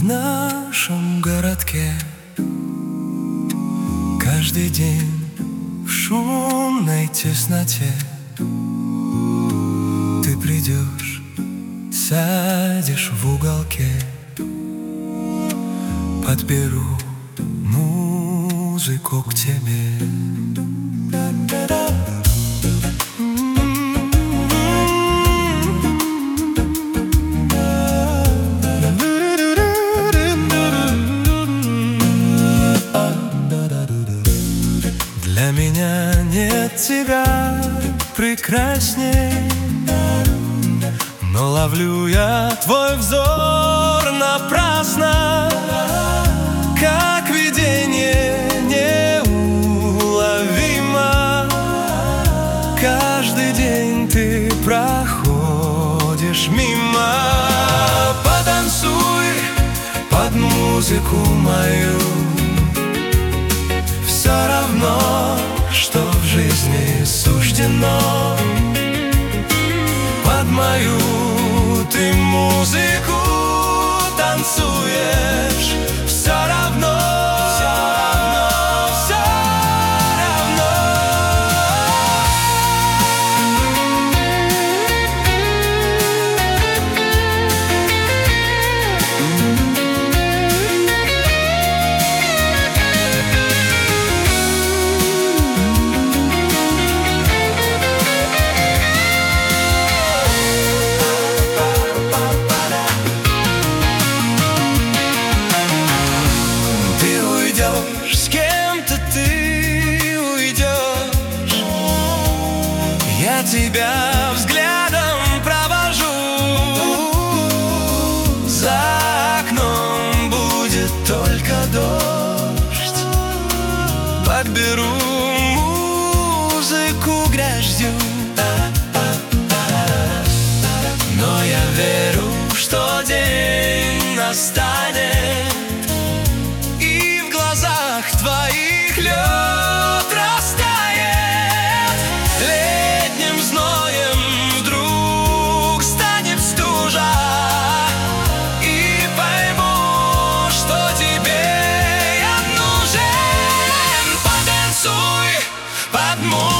В нашем городке. Каждый день в шумной тесноте. Ты придешь, сядешь в уголке. Подберу музыку к тебе нет тебя прекрасней. Но ловлю я твой взор напрасно Как видение неуловимо. Каждый день ты проходишь мимо. Потанцуй под музыку мою. Все равно, что суждено Под мою Подберу музыку грязью Но я верю, что день настанет под мой